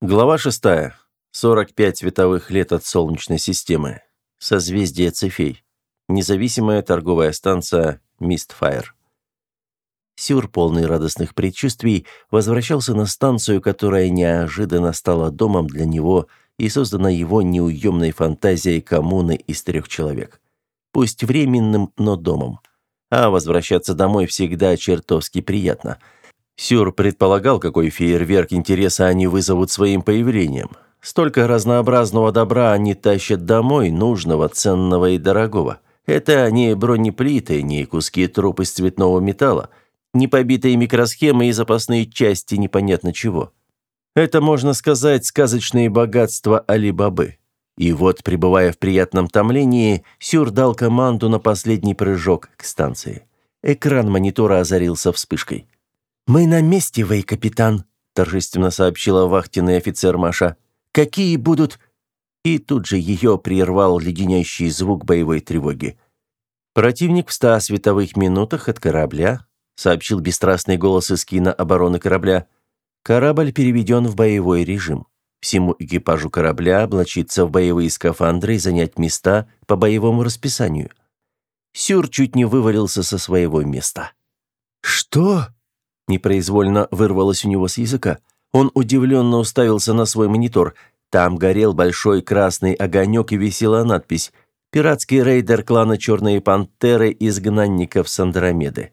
Глава 6. 45 световых лет от Солнечной системы. Созвездие Цефей. Независимая торговая станция Мистфайр. Сюр, полный радостных предчувствий, возвращался на станцию, которая неожиданно стала домом для него и создана его неуемной фантазией коммуны из трех человек. Пусть временным, но домом. А возвращаться домой всегда чертовски приятно – Сюр предполагал, какой фейерверк интереса они вызовут своим появлением. Столько разнообразного добра они тащат домой, нужного, ценного и дорогого. Это не бронеплиты, не куски труб из цветного металла, не побитые микросхемы и запасные части непонятно чего. Это, можно сказать, сказочные богатства Али-Бабы. И вот, пребывая в приятном томлении, Сюр дал команду на последний прыжок к станции. Экран монитора озарился вспышкой. «Мы на месте, Вэй, капитан», – торжественно сообщила вахтенный офицер Маша. «Какие будут...» И тут же ее прервал леденящий звук боевой тревоги. «Противник в ста световых минутах от корабля», – сообщил бесстрастный голос из обороны корабля. «Корабль переведен в боевой режим. Всему экипажу корабля облачиться в боевые скафандры и занять места по боевому расписанию». Сюр чуть не вывалился со своего места. «Что?» Непроизвольно вырвалось у него с языка. Он удивленно уставился на свой монитор. Там горел большой красный огонек и висела надпись «Пиратский рейдер клана Черные Пантеры изгнанников с Андромеды».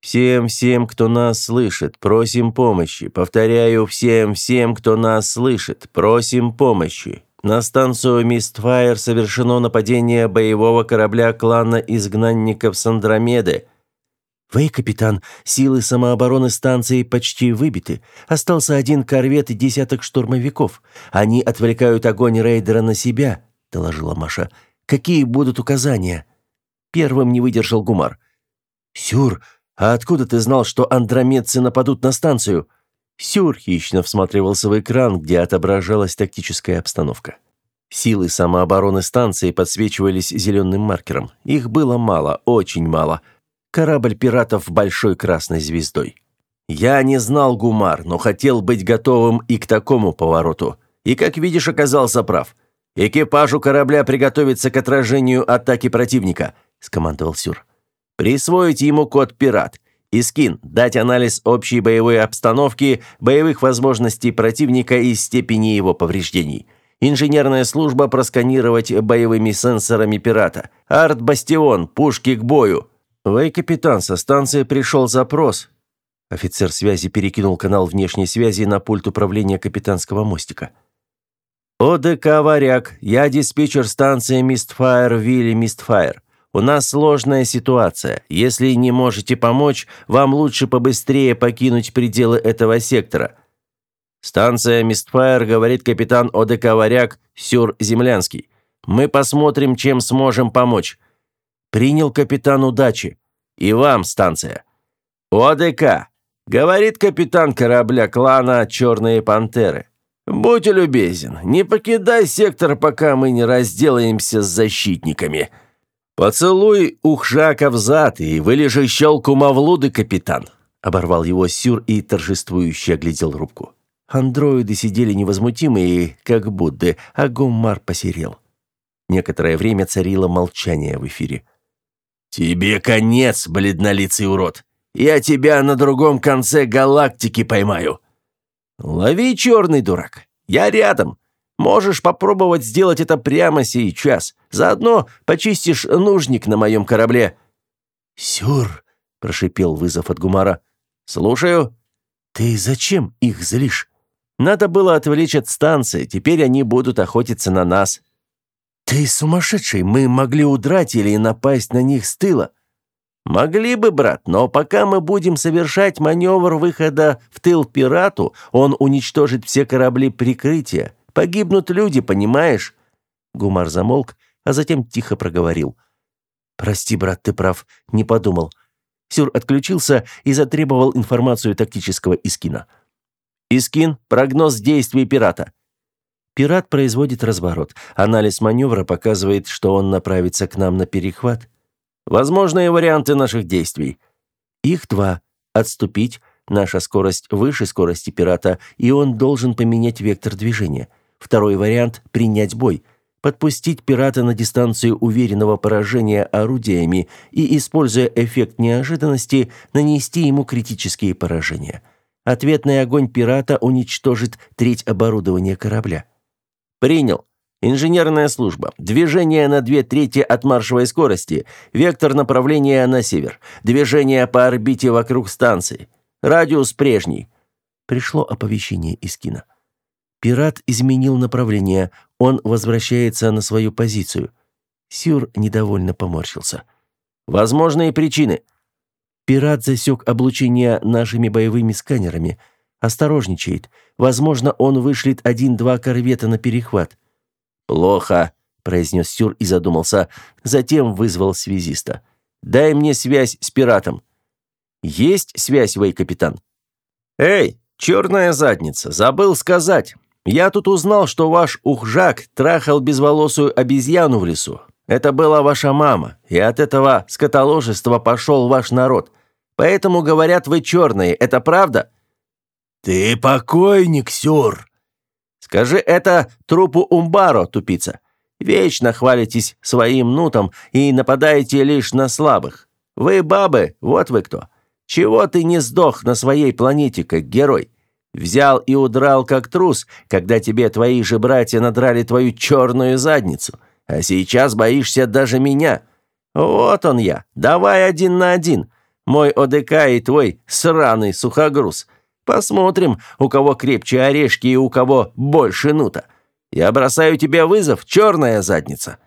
«Всем, всем, кто нас слышит, просим помощи. Повторяю, всем, всем, кто нас слышит, просим помощи. На станцию Мистфайр совершено нападение боевого корабля клана изгнанников с. «Вы, капитан, силы самообороны станции почти выбиты. Остался один корвет и десяток штурмовиков. Они отвлекают огонь рейдера на себя», — доложила Маша. «Какие будут указания?» Первым не выдержал Гумар. «Сюр, а откуда ты знал, что андромедцы нападут на станцию?» Сюр хищно всматривался в экран, где отображалась тактическая обстановка. Силы самообороны станции подсвечивались зеленым маркером. Их было мало, очень мало — Корабль пиратов большой красной звездой. Я не знал Гумар, но хотел быть готовым и к такому повороту. И, как видишь, оказался прав. Экипажу корабля приготовиться к отражению атаки противника, скомандовал Сюр. Присвоить ему код пират. Искин, дать анализ общей боевой обстановки, боевых возможностей противника и степени его повреждений. Инженерная служба просканировать боевыми сенсорами пирата. Арт-бастион, пушки к бою. «Вэй, капитан, со станции пришел запрос». Офицер связи перекинул канал внешней связи на пульт управления капитанского мостика. «ОДК «Варяг», я диспетчер станции Мистфайр, Вилли Мистфайр. У нас сложная ситуация. Если не можете помочь, вам лучше побыстрее покинуть пределы этого сектора». «Станция Мистфайр», говорит капитан ОДК «Варяг» Сюр Землянский. «Мы посмотрим, чем сможем помочь. Принял капитан удачи. И вам, станция. ОДК. Говорит капитан корабля клана «Черные пантеры». «Будь любезен, не покидай сектор, пока мы не разделаемся с защитниками. Поцелуй ухжака в зад и вылежи щелку Мавлуды, капитан», — оборвал его Сюр и торжествующе оглядел рубку. Андроиды сидели невозмутимые, как Будды, а Гуммар посерел. Некоторое время царило молчание в эфире. «Тебе конец, бледнолицый урод! Я тебя на другом конце галактики поймаю!» «Лови, черный дурак! Я рядом! Можешь попробовать сделать это прямо сейчас. Заодно почистишь нужник на моем корабле». «Сюр!» – прошипел вызов от Гумара. «Слушаю». «Ты зачем их злишь?» «Надо было отвлечь от станции. Теперь они будут охотиться на нас. «Ты сумасшедший! Мы могли удрать или напасть на них с тыла!» «Могли бы, брат, но пока мы будем совершать маневр выхода в тыл пирату, он уничтожит все корабли прикрытия. Погибнут люди, понимаешь?» Гумар замолк, а затем тихо проговорил. «Прости, брат, ты прав, не подумал». Сюр отключился и затребовал информацию тактического Искина. «Искин, прогноз действий пирата». Пират производит разворот. Анализ маневра показывает, что он направится к нам на перехват. Возможные варианты наших действий. Их два. Отступить, Наша скорость выше скорости пирата, и он должен поменять вектор движения. Второй вариант – принять бой. Подпустить пирата на дистанцию уверенного поражения орудиями и, используя эффект неожиданности, нанести ему критические поражения. Ответный огонь пирата уничтожит треть оборудования корабля. Принял. Инженерная служба. Движение на две трети от маршевой скорости. Вектор направления на север. Движение по орбите вокруг станции. Радиус прежний. Пришло оповещение из кино. Пират изменил направление. Он возвращается на свою позицию. Сюр недовольно поморщился. Возможные причины. Пират засек облучение нашими боевыми сканерами. Осторожничает. Возможно, он вышлет один-два корвета на перехват. «Плохо», — произнес Сюр и задумался. Затем вызвал связиста. «Дай мне связь с пиратом». «Есть связь, Вэй, капитан?» «Эй, черная задница, забыл сказать. Я тут узнал, что ваш ухжак трахал безволосую обезьяну в лесу. Это была ваша мама, и от этого скотоложества пошел ваш народ. Поэтому говорят, вы черные. Это правда?» «Ты покойник, Сюр!» Скажи это трупу Умбаро, тупица. Вечно хвалитесь своим нутом и нападаете лишь на слабых. Вы бабы, вот вы кто. Чего ты не сдох на своей планете, как герой? Взял и удрал, как трус, когда тебе твои же братья надрали твою черную задницу. А сейчас боишься даже меня. Вот он я. Давай один на один. Мой ОДК и твой сраный сухогруз. Посмотрим, у кого крепче орешки и у кого больше нута. Я бросаю тебе вызов, черная задница».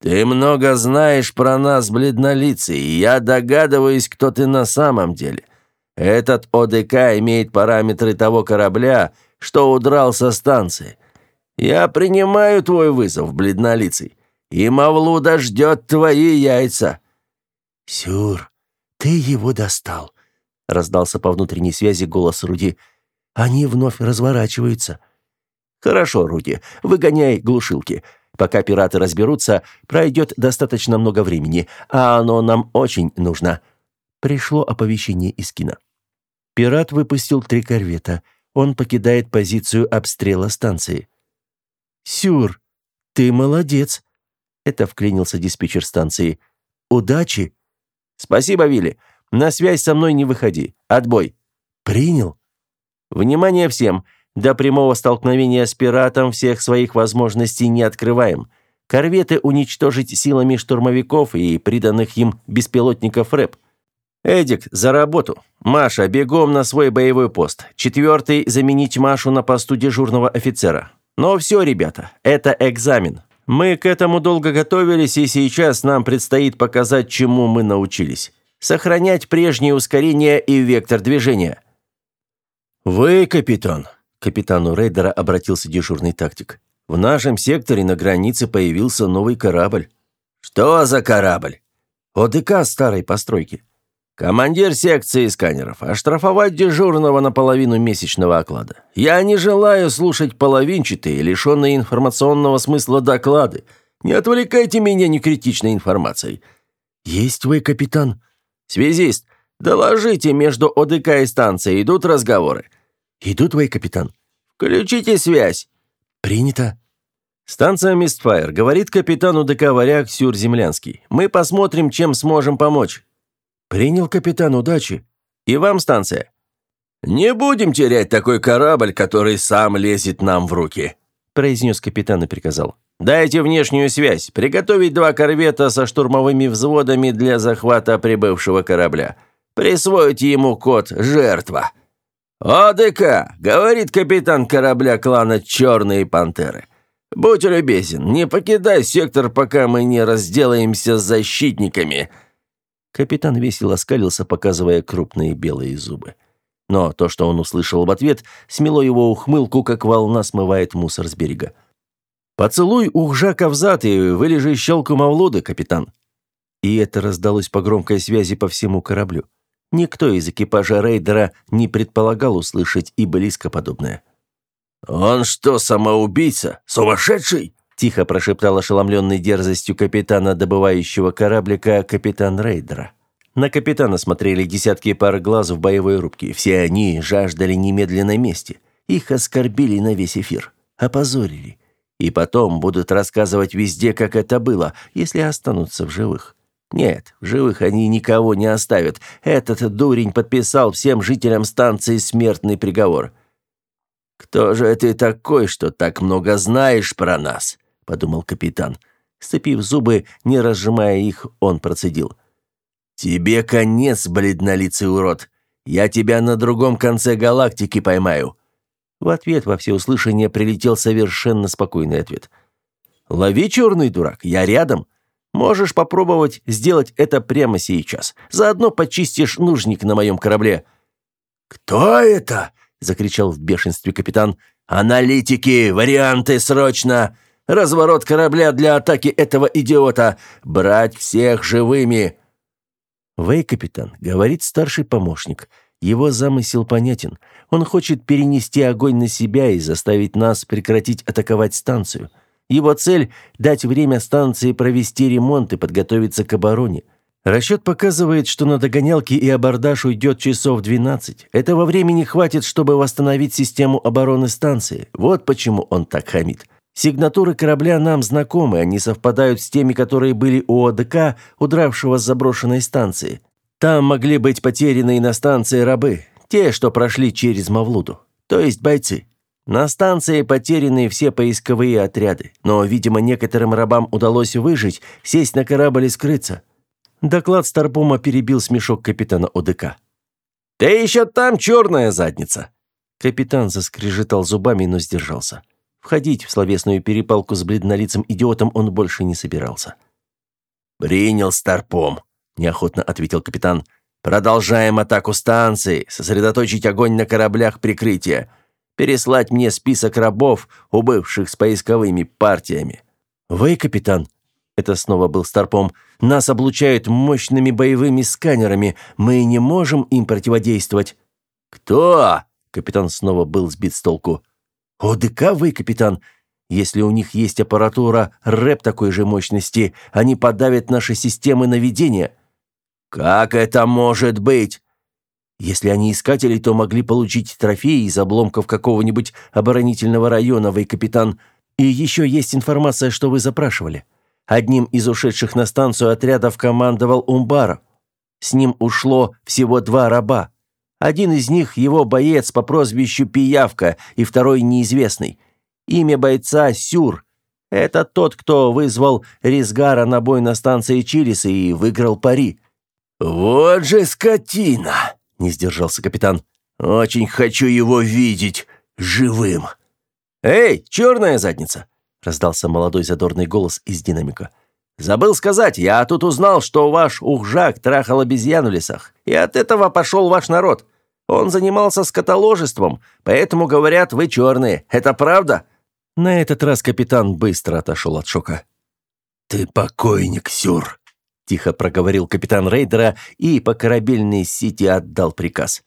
«Ты много знаешь про нас, бледнолицый, и я догадываюсь, кто ты на самом деле. Этот ОДК имеет параметры того корабля, что удрал со станции. Я принимаю твой вызов, бледнолицый, и Мавлуда ждет твои яйца». «Сюр, ты его достал раздался по внутренней связи голос Руди. Они вновь разворачиваются. Хорошо, Руди, выгоняй глушилки. Пока пираты разберутся, пройдет достаточно много времени, а оно нам очень нужно. Пришло оповещение из кино. Пират выпустил три корвета. Он покидает позицию обстрела станции. Сюр, ты молодец. Это вклинился диспетчер станции. Удачи. Спасибо, Вилли. На связь со мной не выходи. Отбой. Принял. Внимание всем. До прямого столкновения с пиратом всех своих возможностей не открываем. Корветы уничтожить силами штурмовиков и приданных им беспилотников РЭП. Эдик, за работу. Маша, бегом на свой боевой пост. Четвертый, заменить Машу на посту дежурного офицера. Но все, ребята, это экзамен. Мы к этому долго готовились, и сейчас нам предстоит показать, чему мы научились сохранять прежнее ускорение и вектор движения. «Вы, капитан», — капитану рейдера обратился дежурный тактик. «В нашем секторе на границе появился новый корабль». «Что за корабль?» «ОДК старой постройки». «Командир секции сканеров, оштрафовать дежурного на половину месячного оклада. Я не желаю слушать половинчатые, лишенные информационного смысла доклады. Не отвлекайте меня некритичной информацией». «Есть вы, капитан», «Связист, доложите, между ОДК и станцией идут разговоры». «Идут, твой капитан». «Включите связь». «Принято». «Станция Мистфайр», — говорит капитан УДК «Варяг» Сюр Землянский. «Мы посмотрим, чем сможем помочь». «Принял, капитан, удачи». «И вам станция». «Не будем терять такой корабль, который сам лезет нам в руки», — произнес капитан и приказал. Дайте внешнюю связь. Приготовить два корвета со штурмовыми взводами для захвата прибывшего корабля. Присвоить ему код «Жертва». «ОДК», — говорит капитан корабля клана «Черные пантеры». «Будь любезен, не покидай сектор, пока мы не разделаемся с защитниками». Капитан весело скалился, показывая крупные белые зубы. Но то, что он услышал в ответ, смело его ухмылку, как волна смывает мусор с берега. «Поцелуй ухжака в зад и вылежи щелку Мавлуда, капитан». И это раздалось по громкой связи по всему кораблю. Никто из экипажа рейдера не предполагал услышать и близко подобное. «Он что, самоубийца? Сумасшедший?» тихо прошептал ошеломленный дерзостью капитана добывающего кораблика капитан рейдера. На капитана смотрели десятки пар глаз в боевой рубке. Все они жаждали немедленной мести. Их оскорбили на весь эфир. Опозорили. И потом будут рассказывать везде, как это было, если останутся в живых. Нет, в живых они никого не оставят. Этот дурень подписал всем жителям станции смертный приговор. «Кто же ты такой, что так много знаешь про нас?» – подумал капитан. Сцепив зубы, не разжимая их, он процедил. «Тебе конец, бледнолицый урод! Я тебя на другом конце галактики поймаю!» В ответ во всеуслышание прилетел совершенно спокойный ответ. «Лови, черный дурак, я рядом. Можешь попробовать сделать это прямо сейчас. Заодно почистишь нужник на моем корабле». «Кто это?» — закричал в бешенстве капитан. «Аналитики! Варианты срочно! Разворот корабля для атаки этого идиота! Брать всех живыми!» «Вэй, капитан», — говорит старший помощник. «Его замысел понятен. Он хочет перенести огонь на себя и заставить нас прекратить атаковать станцию. Его цель — дать время станции провести ремонт и подготовиться к обороне. Расчет показывает, что на догонялки и абордаж уйдет часов 12. Этого времени хватит, чтобы восстановить систему обороны станции. Вот почему он так хамит. Сигнатуры корабля нам знакомы, они совпадают с теми, которые были у ОДК, удравшего с заброшенной станции. Там могли быть потерянные на станции рабы, те, что прошли через Мавлуду, то есть бойцы. На станции потеряны все поисковые отряды, но, видимо, некоторым рабам удалось выжить, сесть на корабль и скрыться. Доклад Старпома перебил смешок капитана ОДК. «Ты еще там, черная задница!» Капитан заскрежетал зубами, но сдержался. Входить в словесную перепалку с бледнолицым идиотом он больше не собирался. «Принял Старпом», — неохотно ответил капитан. «Продолжаем атаку станции, сосредоточить огонь на кораблях прикрытия, переслать мне список рабов, убывших с поисковыми партиями». «Вы, капитан», — это снова был Старпом, — «нас облучают мощными боевыми сканерами, мы не можем им противодействовать». «Кто?» — капитан снова был сбит с толку. ОДК вы, капитан. Если у них есть аппаратура рэп такой же мощности, они подавят наши системы наведения. Как это может быть? Если они искатели, то могли получить трофеи из обломков какого-нибудь оборонительного района, вы, капитан. И еще есть информация, что вы запрашивали. Одним из ушедших на станцию отрядов командовал Умбара. С ним ушло всего два раба. Один из них его боец по прозвищу Пиявка, и второй неизвестный. Имя бойца Сюр. Это тот, кто вызвал Ризгара на бой на станции Чилиса и выиграл пари. «Вот же скотина!» — не сдержался капитан. «Очень хочу его видеть живым!» «Эй, черная задница!» — раздался молодой задорный голос из динамика. «Забыл сказать, я тут узнал, что ваш ухжак трахал обезьян в лесах, и от этого пошел ваш народ. Он занимался скотоложеством, поэтому говорят, вы черные. Это правда?» На этот раз капитан быстро отошел от шока. «Ты покойник, Сюр», — тихо проговорил капитан рейдера и по корабельной сети отдал приказ.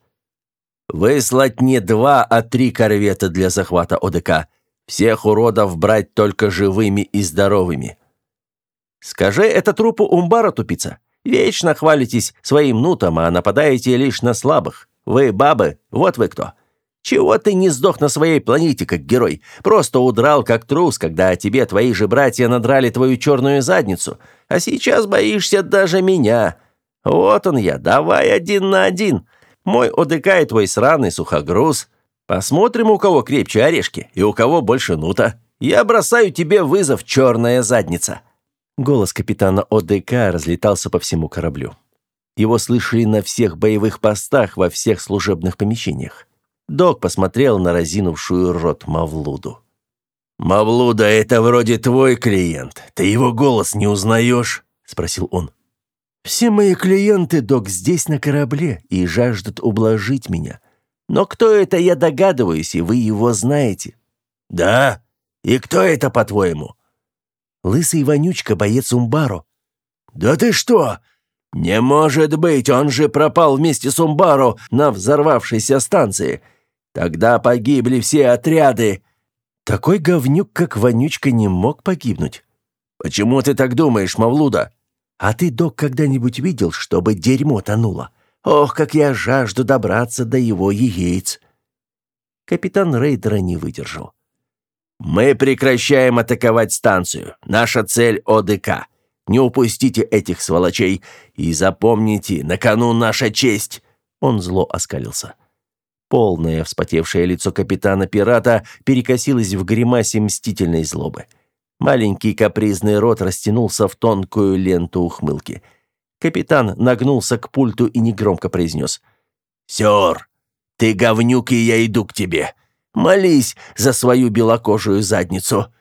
«Выслать не два, а три корвета для захвата ОДК. Всех уродов брать только живыми и здоровыми». «Скажи это трупу Умбара, тупица. Вечно хвалитесь своим нутом, а нападаете лишь на слабых. Вы бабы, вот вы кто. Чего ты не сдох на своей планете как герой? Просто удрал как трус, когда тебе твои же братья надрали твою черную задницу. А сейчас боишься даже меня. Вот он я, давай один на один. Мой ОДК и твой сраный сухогруз. Посмотрим, у кого крепче орешки и у кого больше нута. Я бросаю тебе вызов, черная задница». Голос капитана ОДК разлетался по всему кораблю. Его слышали на всех боевых постах во всех служебных помещениях. Док посмотрел на разинувшую рот Мавлуду. «Мавлуда, это вроде твой клиент. Ты его голос не узнаешь?» – спросил он. «Все мои клиенты, док, здесь на корабле и жаждут ублажить меня. Но кто это, я догадываюсь, и вы его знаете». «Да? И кто это, по-твоему?» «Лысый вонючка, боец Умбаро». «Да ты что? «Не может быть, он же пропал вместе с Умбаро на взорвавшейся станции. Тогда погибли все отряды». Такой говнюк, как Вонючка, не мог погибнуть. «Почему ты так думаешь, Мавлуда? А ты, док, когда-нибудь видел, чтобы дерьмо тонуло? Ох, как я жажду добраться до его яиц!» Капитан Рейдера не выдержал. «Мы прекращаем атаковать станцию. Наша цель — ОДК. Не упустите этих сволочей и запомните, на кону наша честь!» Он зло оскалился. Полное вспотевшее лицо капитана-пирата перекосилось в гримасе мстительной злобы. Маленький капризный рот растянулся в тонкую ленту ухмылки. Капитан нагнулся к пульту и негромко произнес. «Сёр, ты говнюк, и я иду к тебе. Молись за свою белокожую задницу».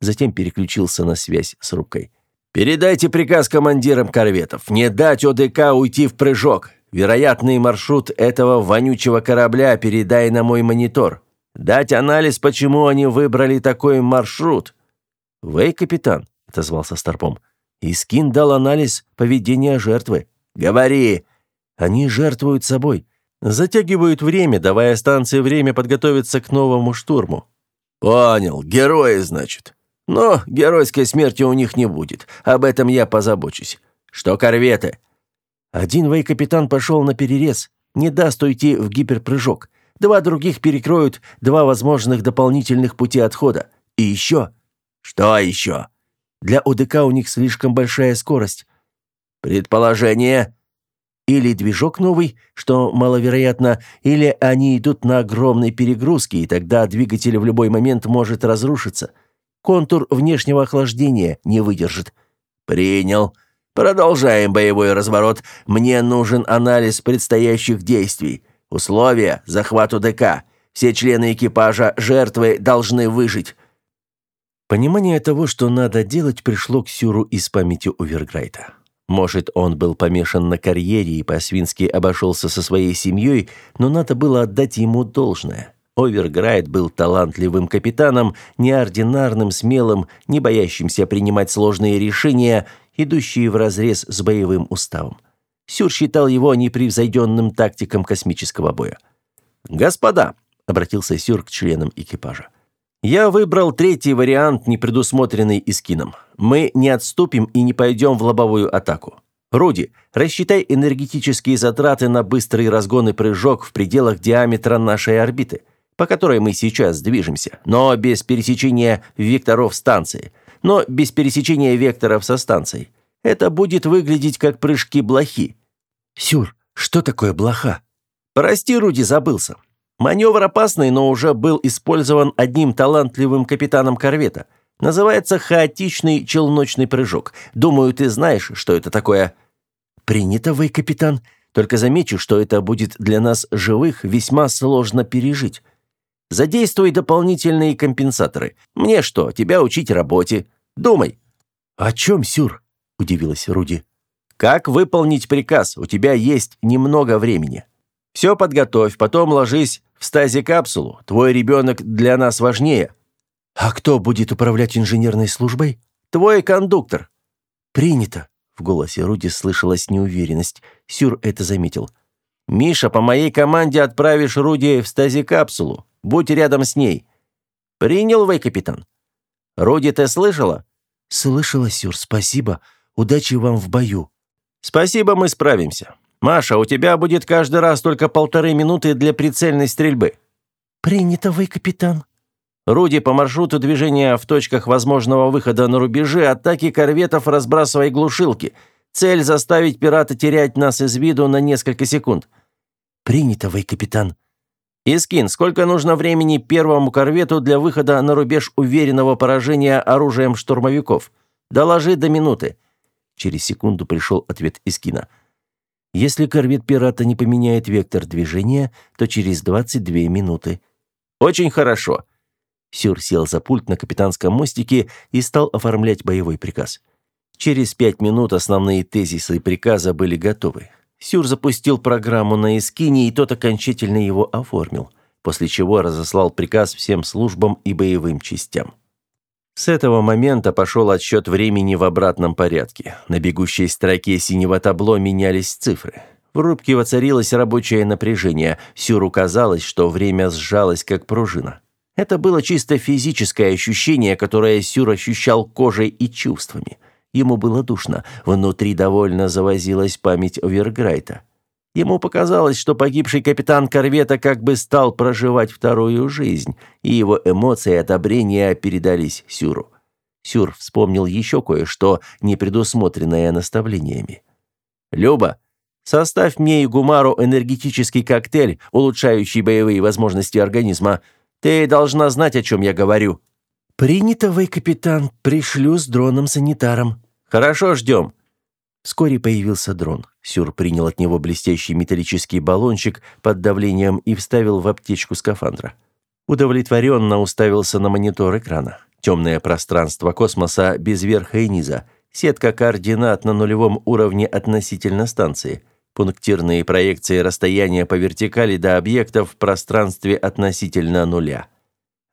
Затем переключился на связь с рукой. «Передайте приказ командирам корветов, не дать ОДК уйти в прыжок. Вероятный маршрут этого вонючего корабля передай на мой монитор. Дать анализ, почему они выбрали такой маршрут. «Вэй, капитан», — отозвался Старпом. «Искин дал анализ поведения жертвы». «Говори!» «Они жертвуют собой. Затягивают время, давая станции время подготовиться к новому штурму». «Понял. Герои, значит. Но геройской смерти у них не будет. Об этом я позабочусь. Что корветы?» «Один Вэй-капитан пошел на перерез. Не даст уйти в гиперпрыжок. Два других перекроют два возможных дополнительных пути отхода. И еще...» Что еще? Для ОДК у них слишком большая скорость. Предположение? Или движок новый, что маловероятно, или они идут на огромной перегрузке, и тогда двигатель в любой момент может разрушиться. Контур внешнего охлаждения не выдержит. Принял. Продолжаем боевой разворот. Мне нужен анализ предстоящих действий. Условия захват УДК. Все члены экипажа жертвы должны выжить. Понимание того, что надо делать, пришло к Сюру из памяти Оверграйта. Может, он был помешан на карьере и по-свински обошелся со своей семьей, но надо было отдать ему должное. Оверграйт был талантливым капитаном, неординарным, смелым, не боящимся принимать сложные решения, идущие вразрез с боевым уставом. Сюр считал его непревзойденным тактиком космического боя. «Господа», — обратился Сюр к членам экипажа, я выбрал третий вариант, не предусмотренный Искином. Мы не отступим и не пойдем в лобовую атаку. Руди, рассчитай энергетические затраты на быстрый разгон и прыжок в пределах диаметра нашей орбиты, по которой мы сейчас движемся, но без пересечения векторов станции, но без пересечения векторов со станцией. Это будет выглядеть как прыжки блохи. Сюр, что такое блоха? Прости, Руди, забылся. Маневр опасный, но уже был использован одним талантливым капитаном корвета. Называется хаотичный челночный прыжок. Думаю, ты знаешь, что это такое. Принято вы, капитан. Только замечу, что это будет для нас живых весьма сложно пережить. Задействуй дополнительные компенсаторы. Мне что, тебя учить работе? Думай. О чем, Сюр? удивилась Руди. Как выполнить приказ? У тебя есть немного времени. Все подготовь, потом ложись в стази-капсулу. Твой ребенок для нас важнее». «А кто будет управлять инженерной службой?» «Твой кондуктор». «Принято». В голосе Руди слышалась неуверенность. Сюр это заметил. «Миша, по моей команде отправишь Руди в стази-капсулу. Будь рядом с ней». «Принял вы, капитан?» «Руди, ты слышала?» «Слышала, Сюр, спасибо. Удачи вам в бою». «Спасибо, мы справимся. Маша, у тебя будет каждый раз только полторы минуты для прицельной стрельбы». «Принято вы, капитан». Руди, по маршруту движения в точках возможного выхода на рубежи атаки корветов разбрасывай глушилки. Цель заставить пирата терять нас из виду на несколько секунд. Принято вы, капитан. Искин, сколько нужно времени первому корвету для выхода на рубеж уверенного поражения оружием штурмовиков? Доложи до минуты. Через секунду пришел ответ Искина. Если корвет пирата не поменяет вектор движения, то через 22 минуты. Очень хорошо. Сюр сел за пульт на капитанском мостике и стал оформлять боевой приказ. Через пять минут основные тезисы приказа были готовы. Сюр запустил программу на Эскине, и тот окончательно его оформил, после чего разослал приказ всем службам и боевым частям. С этого момента пошел отсчет времени в обратном порядке. На бегущей строке синего табло менялись цифры. В рубке воцарилось рабочее напряжение. Сюру казалось, что время сжалось, как пружина. Это было чисто физическое ощущение, которое Сюр ощущал кожей и чувствами. Ему было душно. Внутри довольно завозилась память Оверграйта. Ему показалось, что погибший капитан корвета как бы стал проживать вторую жизнь, и его эмоции и одобрения передались Сюру. Сюр вспомнил еще кое-что, не предусмотренное наставлениями. «Люба, составь мне и Гумару энергетический коктейль, улучшающий боевые возможности организма. Ты должна знать, о чем я говорю». «Принято, вы, капитан. Пришлю с дроном-санитаром». «Хорошо, ждем». Вскоре появился дрон. Сюр принял от него блестящий металлический баллончик под давлением и вставил в аптечку скафандра. Удовлетворенно уставился на монитор экрана. Темное пространство космоса без верха и низа. Сетка координат на нулевом уровне относительно станции. Пунктирные проекции расстояния по вертикали до объектов в пространстве относительно нуля.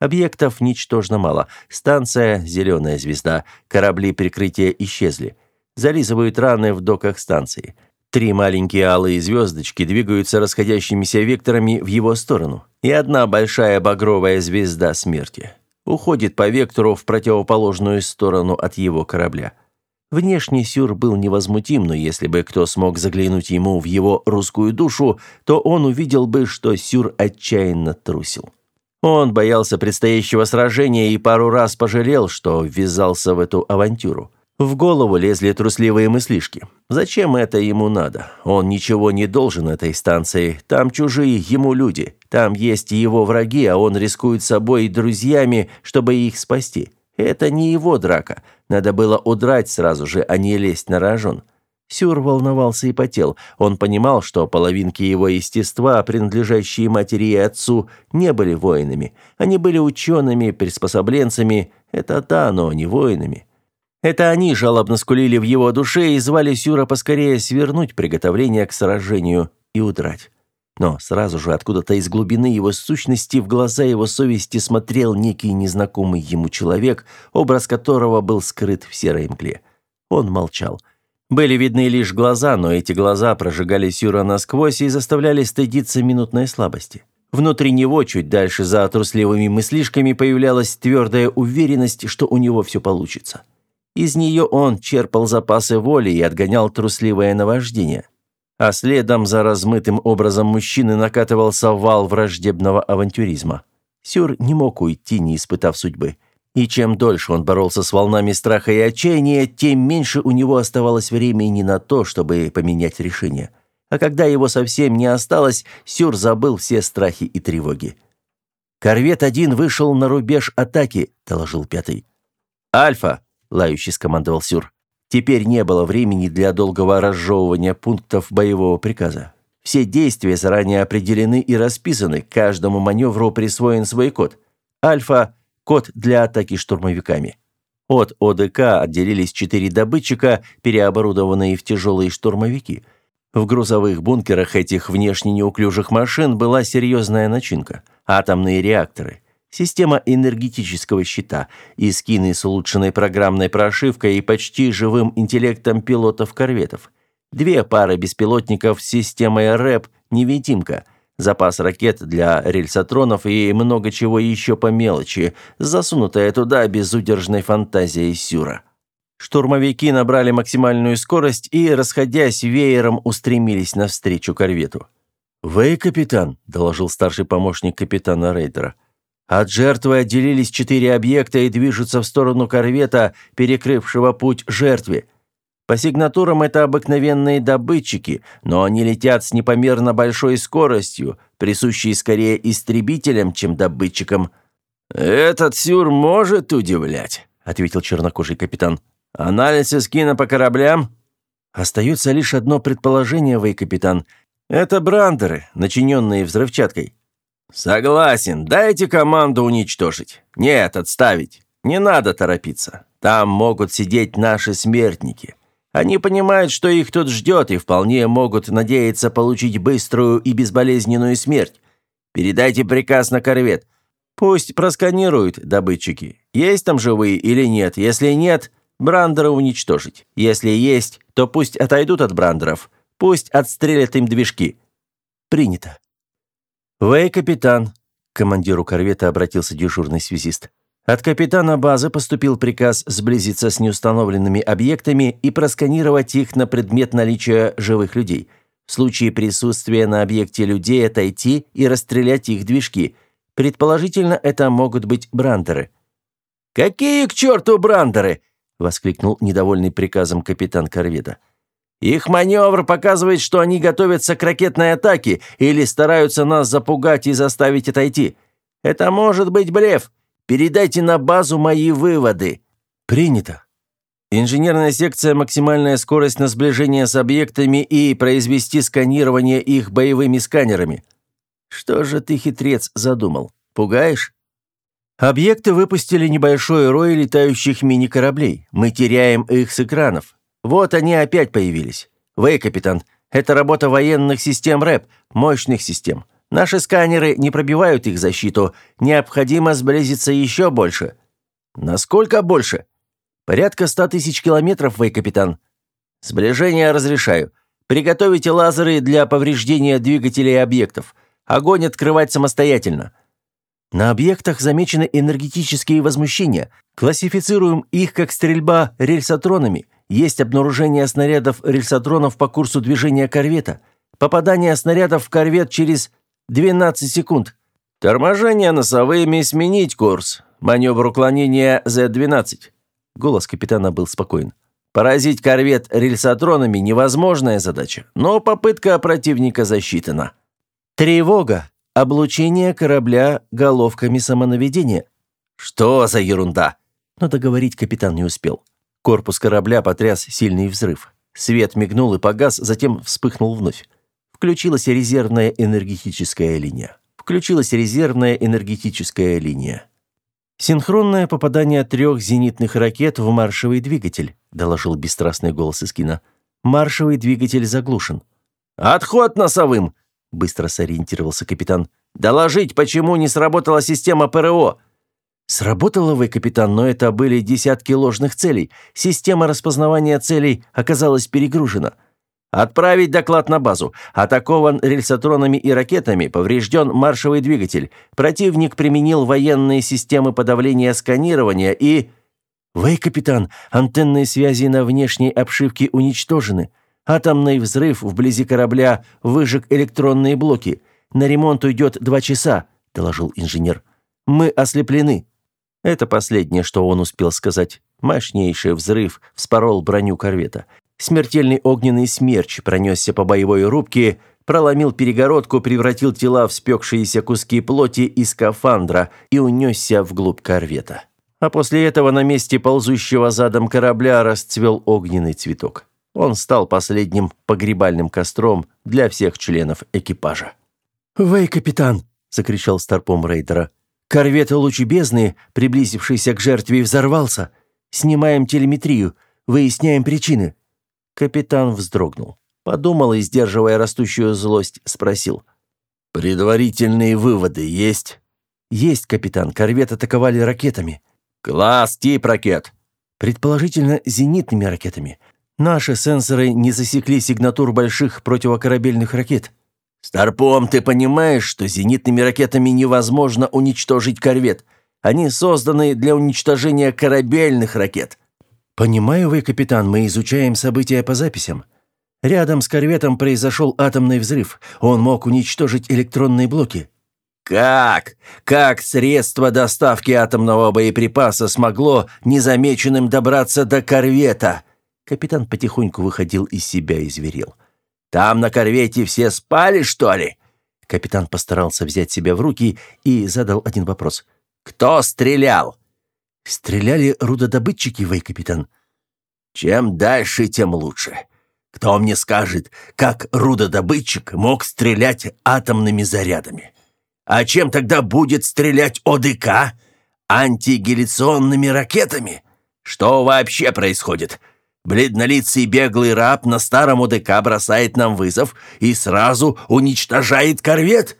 Объектов ничтожно мало. Станция – зеленая звезда. Корабли прикрытия исчезли. Зализывают раны в доках станции. Три маленькие алые звездочки двигаются расходящимися векторами в его сторону. И одна большая багровая звезда смерти уходит по вектору в противоположную сторону от его корабля. Внешне Сюр был невозмутим, но если бы кто смог заглянуть ему в его русскую душу, то он увидел бы, что Сюр отчаянно трусил. Он боялся предстоящего сражения и пару раз пожалел, что ввязался в эту авантюру. В голову лезли трусливые мыслишки. Зачем это ему надо? Он ничего не должен этой станции. Там чужие ему люди. Там есть его враги, а он рискует собой и друзьями, чтобы их спасти. Это не его драка. Надо было удрать сразу же, а не лезть на рожон. Сюр волновался и потел. Он понимал, что половинки его естества, принадлежащие матери и отцу, не были воинами. Они были учеными, приспособленцами. Это да, но не воинами. Это они жалобно скулили в его душе и звали Сюра поскорее свернуть приготовление к сражению и удрать. Но сразу же откуда-то из глубины его сущности в глаза его совести смотрел некий незнакомый ему человек, образ которого был скрыт в серой мгле. Он молчал. Были видны лишь глаза, но эти глаза прожигали Сюра насквозь и заставляли стыдиться минутной слабости. Внутри него, чуть дальше за трусливыми мыслишками, появлялась твердая уверенность, что у него все получится. Из нее он черпал запасы воли и отгонял трусливое наваждение. А следом за размытым образом мужчины накатывался вал враждебного авантюризма. Сюр не мог уйти, не испытав судьбы. И чем дольше он боролся с волнами страха и отчаяния, тем меньше у него оставалось времени на то, чтобы поменять решение. А когда его совсем не осталось, Сюр забыл все страхи и тревоги. «Корвет-1 вышел на рубеж атаки», — доложил пятый. «Альфа, лающе скомандовал Сюр. Теперь не было времени для долгого разжевывания пунктов боевого приказа. Все действия заранее определены и расписаны, каждому маневру присвоен свой код. Альфа – код для атаки штурмовиками. От ОДК отделились четыре добытчика, переоборудованные в тяжелые штурмовики. В грузовых бункерах этих внешне неуклюжих машин была серьезная начинка – атомные реакторы система энергетического щита, и скины с улучшенной программной прошивкой и почти живым интеллектом пилотов-корветов. Две пары беспилотников с системой РЭП «Невидимка», запас ракет для рельсотронов и много чего еще по мелочи, засунутая туда безудержной фантазией Сюра. Штурмовики набрали максимальную скорость и, расходясь веером, устремились навстречу корвету. «Вы, капитан», — доложил старший помощник капитана Рейдера, — от жертвы отделились четыре объекта и движутся в сторону корвета, перекрывшего путь жертве. По сигнатурам это обыкновенные добытчики, но они летят с непомерно большой скоростью, присущей скорее истребителям, чем добытчикам. «Этот сюр может удивлять», — ответил чернокожий капитан. «Анализ эскина по кораблям?» «Остается лишь одно предположение, вы, капитан. Это брандеры, начиненные взрывчаткой». «Согласен. Дайте команду уничтожить. Нет, отставить. Не надо торопиться. Там могут сидеть наши смертники. Они понимают, что их тут ждет, и вполне могут надеяться получить быструю и безболезненную смерть. Передайте приказ на корвет. Пусть просканируют добытчики. Есть там живые или нет. Если нет, брандеры уничтожить. Если есть, то пусть отойдут от брандеров. Пусть отстрелят им движки. Принято. «Вы, капитан!» — к командиру корвета обратился дежурный связист. От капитана базы поступил приказ сблизиться с неустановленными объектами и просканировать их на предмет наличия живых людей. В случае присутствия на объекте людей отойти и расстрелять их движки. Предположительно, это могут быть брандеры. «Какие к черту брандеры?» — воскликнул недовольный приказом капитан корвета. «Их маневр показывает, что они готовятся к ракетной атаке или стараются нас запугать и заставить отойти. Это может быть блеф. Передайте на базу мои выводы». «Принято». Инженерная секция «Максимальная скорость на сближение с объектами» и произвести сканирование их боевыми сканерами. Что же ты, хитрец, задумал? Пугаешь? Объекты выпустили небольшой рой летающих мини-кораблей. Мы теряем их с экранов. Вот они опять появились. Вы, капитан, это работа военных систем РЭП, мощных систем. Наши сканеры не пробивают их защиту. Необходимо сблизиться еще больше. Насколько больше? Порядка ста тысяч километров, вы, капитан. Сближение разрешаю. Приготовите лазеры для повреждения двигателей объектов. Огонь открывать самостоятельно. На объектах замечены энергетические возмущения. Классифицируем их как стрельба рельсотронами. Есть обнаружение снарядов рельсотронов по курсу движения корвета. Попадание снарядов в корвет через 12 секунд. Торможение носовыми, сменить курс. Маневр уклонения Z-12. Голос капитана был спокоен. Поразить корвет рельсотронами – невозможная задача, но попытка противника засчитана. Тревога. Облучение корабля головками самонаведения. Что за ерунда? Но договорить капитан не успел. Корпус корабля потряс сильный взрыв. Свет мигнул и погас, затем вспыхнул вновь. Включилась резервная энергетическая линия. Включилась резервная энергетическая линия. «Синхронное попадание трех зенитных ракет в маршевый двигатель», доложил бесстрастный голос из кино. «Маршевый двигатель заглушен». «Отход носовым!» быстро сориентировался капитан. «Доложить, почему не сработала система ПРО?» «Сработала вы, капитан, но это были десятки ложных целей. Система распознавания целей оказалась перегружена. Отправить доклад на базу. Атакован рельсотронами и ракетами, поврежден маршевый двигатель. Противник применил военные системы подавления сканирования и... Вы, капитан, антенные связи на внешней обшивке уничтожены. Атомный взрыв вблизи корабля выжег электронные блоки. На ремонт уйдет два часа, доложил инженер. Мы ослеплены. Это последнее, что он успел сказать. Мощнейший взрыв вспорол броню корвета. Смертельный огненный смерч пронесся по боевой рубке, проломил перегородку, превратил тела в спекшиеся куски плоти и скафандра и унесся вглубь корвета. А после этого на месте ползущего задом корабля расцвел огненный цветок. Он стал последним погребальным костром для всех членов экипажа. «Вэй, капитан!» – закричал старпом рейдера. «Корвет лучебезный, приблизившийся к жертве, взорвался. Снимаем телеметрию, выясняем причины. Капитан вздрогнул. Подумал и, сдерживая растущую злость, спросил. «Предварительные выводы есть?» «Есть, капитан. Корвет атаковали ракетами». «Класс, тип ракет?» «Предположительно, зенитными ракетами. Наши сенсоры не засекли сигнатур больших противокорабельных ракет». «Старпом, ты понимаешь, что зенитными ракетами невозможно уничтожить корвет? Они созданы для уничтожения корабельных ракет». «Понимаю вы, капитан, мы изучаем события по записям. Рядом с корветом произошел атомный взрыв. Он мог уничтожить электронные блоки». «Как? Как средство доставки атомного боеприпаса смогло незамеченным добраться до корвета?» Капитан потихоньку выходил из себя и зверел. «Там на корвете все спали, что ли?» Капитан постарался взять себя в руки и задал один вопрос. «Кто стрелял?» Стреляли рудодобытчики, вей, капитан. Чем дальше, тем лучше. Кто мне скажет, как рудодобытчик мог стрелять атомными зарядами? А чем тогда будет стрелять ОДК? Антигелиционными ракетами? Что вообще происходит? Бледнолицый беглый раб на старом ОДК бросает нам вызов и сразу уничтожает корвет?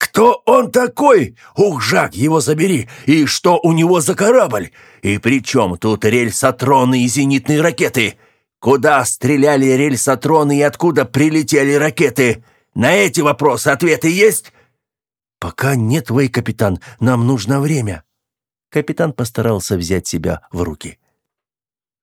Кто он такой? Ух, Жак, его забери! И что у него за корабль? И при чем тут рельсотроны и зенитные ракеты? Куда стреляли рельсотроны и откуда прилетели ракеты? На эти вопросы ответы есть?» «Пока нет, Вэй, капитан, нам нужно время». Капитан постарался взять себя в руки.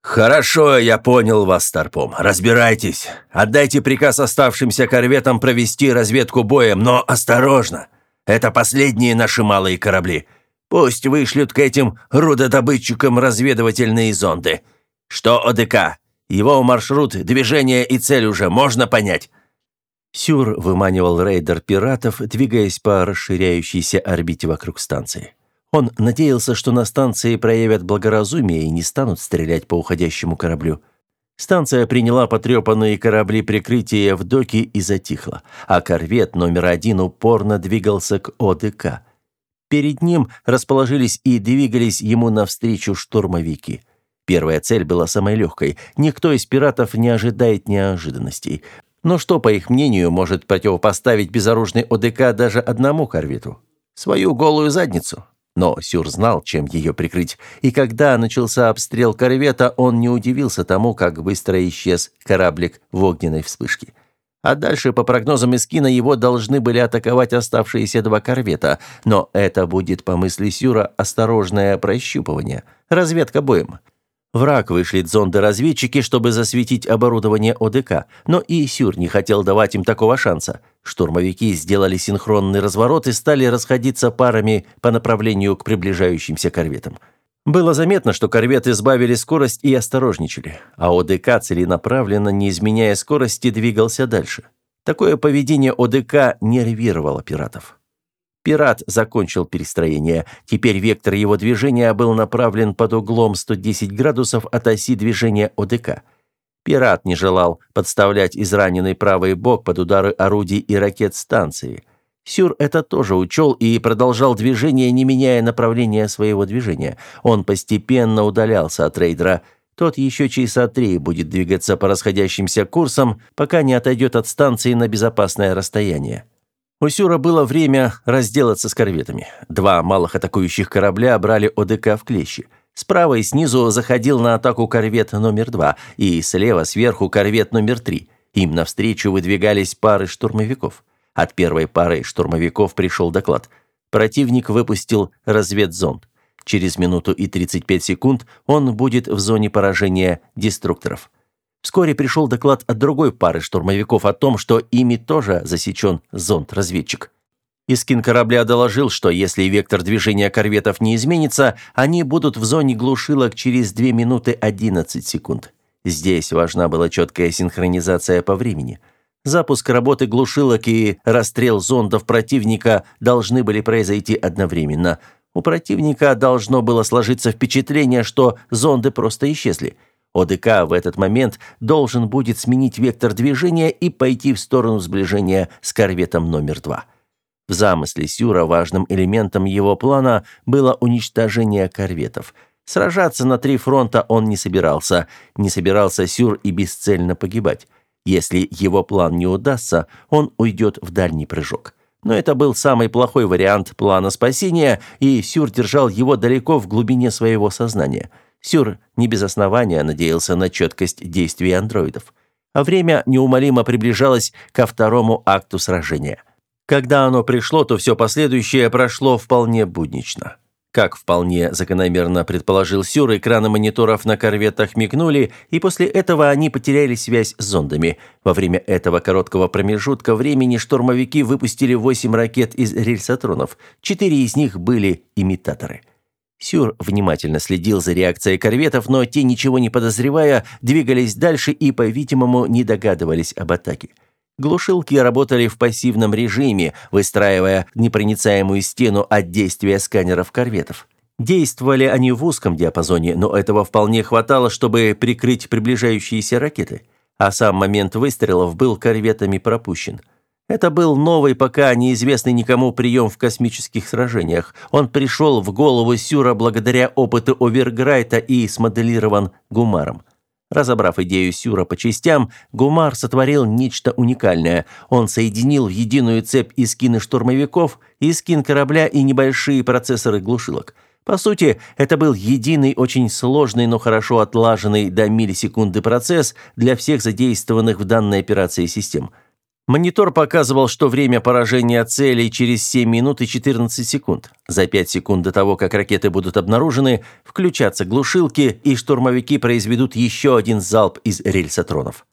«Хорошо, я понял вас, Старпом. Разбирайтесь. Отдайте приказ оставшимся корветам провести разведку боем, но осторожно. Это последние наши малые корабли. Пусть вышлют к этим рудодобытчикам разведывательные зонды. Что ОДК? Его маршрут, движение и цель уже можно понять?» Сюр выманивал рейдер пиратов, двигаясь по расширяющейся орбите вокруг станции. Он надеялся, что на станции проявят благоразумие и не станут стрелять по уходящему кораблю. Станция приняла потрепанные корабли прикрытия в доки и затихла, а корвет номер один упорно двигался к ОДК. Перед ним расположились и двигались ему навстречу штурмовики. Первая цель была самой легкой. Никто из пиратов не ожидает неожиданностей. Но что, по их мнению, может противопоставить безоружный ОДК даже одному корвету? Свою голую задницу. Но Сюр знал, чем ее прикрыть, и когда начался обстрел корвета, он не удивился тому, как быстро исчез кораблик в огненной вспышке. А дальше, по прогнозам Искина, его должны были атаковать оставшиеся два корвета, но это будет, по мысли Сюра, осторожное прощупывание, разведка боем. Враг вышлет зонды-разведчики, чтобы засветить оборудование ОДК, но и Сюр не хотел давать им такого шанса. Штурмовики сделали синхронный разворот и стали расходиться парами по направлению к приближающимся корветам. Было заметно, что корветы сбавили скорость и осторожничали, а ОДК целенаправленно, не изменяя скорости, двигался дальше. Такое поведение ОДК нервировало пиратов. Пират закончил перестроение. Теперь вектор его движения был направлен под углом 110 градусов от оси движения ОДК. Пират не желал подставлять израненный правый бок под удары орудий и ракет станции. Сюр это тоже учел и продолжал движение, не меняя направления своего движения. Он постепенно удалялся от рейдера. Тот еще часа три будет двигаться по расходящимся курсам, пока не отойдет от станции на безопасное расстояние. У Сюра было время разделаться с корветами. Два малых атакующих корабля брали ОДК в клещи. Справа и снизу заходил на атаку корвет номер два, и слева сверху корвет номер три. Им навстречу выдвигались пары штурмовиков. От первой пары штурмовиков пришел доклад. Противник выпустил разведзонд. Через минуту и 35 секунд он будет в зоне поражения деструкторов. Вскоре пришел доклад от другой пары штурмовиков о том, что ими тоже засечен зонд-разведчик. Искин корабля доложил, что если вектор движения корветов не изменится, они будут в зоне глушилок через 2 минуты 11 секунд. Здесь важна была четкая синхронизация по времени. Запуск работы глушилок и расстрел зондов противника должны были произойти одновременно. У противника должно было сложиться впечатление, что зонды просто исчезли – ОДК в этот момент должен будет сменить вектор движения и пойти в сторону сближения с корветом номер два. В замысле Сюра важным элементом его плана было уничтожение корветов. Сражаться на три фронта он не собирался. Не собирался Сюр и бесцельно погибать. Если его план не удастся, он уйдет в дальний прыжок. Но это был самый плохой вариант плана спасения, и Сюр держал его далеко в глубине своего сознания – Сюр не без основания надеялся на четкость действий андроидов. А время неумолимо приближалось ко второму акту сражения. Когда оно пришло, то все последующее прошло вполне буднично. Как вполне закономерно предположил Сюр, экраны мониторов на корветах мигнули, и после этого они потеряли связь с зондами. Во время этого короткого промежутка времени штурмовики выпустили восемь ракет из рельсотронов. Четыре из них были имитаторы. Сюр внимательно следил за реакцией корветов, но те, ничего не подозревая, двигались дальше и, по-видимому, не догадывались об атаке. Глушилки работали в пассивном режиме, выстраивая непроницаемую стену от действия сканеров корветов. Действовали они в узком диапазоне, но этого вполне хватало, чтобы прикрыть приближающиеся ракеты. А сам момент выстрелов был корветами пропущен – это был новый, пока неизвестный никому прием в космических сражениях. Он пришел в голову Сюра благодаря опыту Оверграйта и смоделирован Гумаром. Разобрав идею Сюра по частям, Гумар сотворил нечто уникальное. Он соединил в единую цепь и скины штурмовиков, и скин корабля и небольшие процессоры глушилок. По сути, это был единый, очень сложный, но хорошо отлаженный до миллисекунды процесс для всех задействованных в данной операции систем – Монитор показывал, что время поражения целей через 7 минут и 14 секунд. За 5 секунд до того, как ракеты будут обнаружены, включатся глушилки, и штурмовики произведут еще один залп из рельсотронов.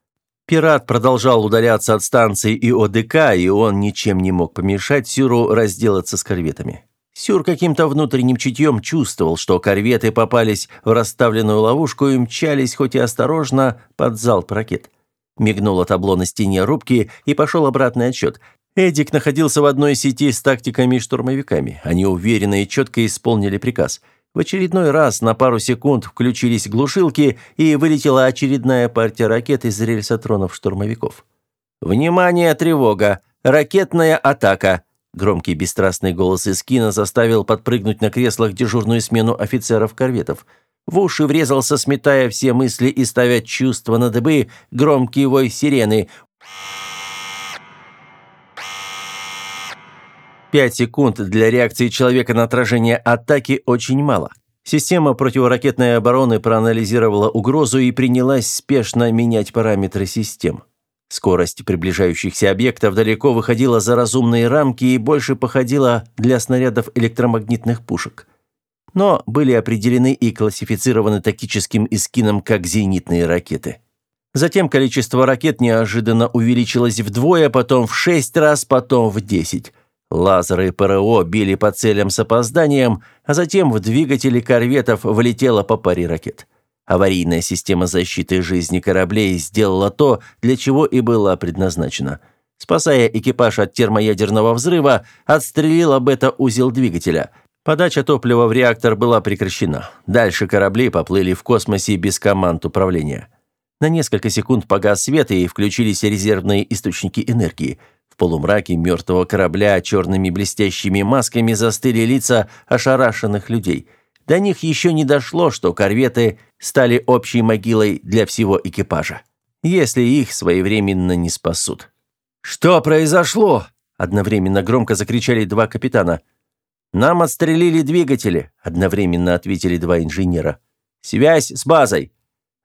Пират продолжал удаляться от станции и ОДК, и он ничем не мог помешать Сюру разделаться с корветами. Сюр каким-то внутренним чутьем чувствовал, что корветы попались в расставленную ловушку и мчались, хоть и осторожно, под залп ракет. Мигнуло табло на стене рубки и пошел обратный отсчет. Эдик находился в одной сети с тактиками и штурмовиками. Они уверенно и четко исполнили приказ. В очередной раз на пару секунд включились глушилки, и вылетела очередная партия ракет из рельсотронов штурмовиков. «Внимание, тревога! Ракетная атака!» Громкий бесстрастный голос из кино заставил подпрыгнуть на креслах дежурную смену офицеров-корветов – в уши врезался, сметая все мысли и ставя чувства на дыбы, громкий вой сирены. Пять секунд для реакции человека на отражение атаки очень мало. Система противоракетной обороны проанализировала угрозу и принялась спешно менять параметры систем. Скорость приближающихся объектов далеко выходила за разумные рамки и больше походила для снарядов электромагнитных пушек но были определены и классифицированы тактическим искином как зенитные ракеты. Затем количество ракет неожиданно увеличилось вдвое, потом в шесть раз, потом в десять. Лазеры ПРО били по целям с опозданием, а затем в двигатели корветов влетело по паре ракет. Аварийная система защиты жизни кораблей сделала то, для чего и была предназначена. Спасая экипаж от термоядерного взрыва, отстрелила бета-узел двигателя – Подача топлива в реактор была прекращена. Дальше корабли поплыли в космосе без команд управления. На несколько секунд погас свет и включились резервные источники энергии. В полумраке мертвого корабля черными блестящими масками застыли лица ошарашенных людей. До них еще не дошло, что корветы стали общей могилой для всего экипажа. Если их своевременно не спасут. «Что произошло?» – одновременно громко закричали два капитана – «Нам отстрелили двигатели», — одновременно ответили два инженера. «Связь с базой».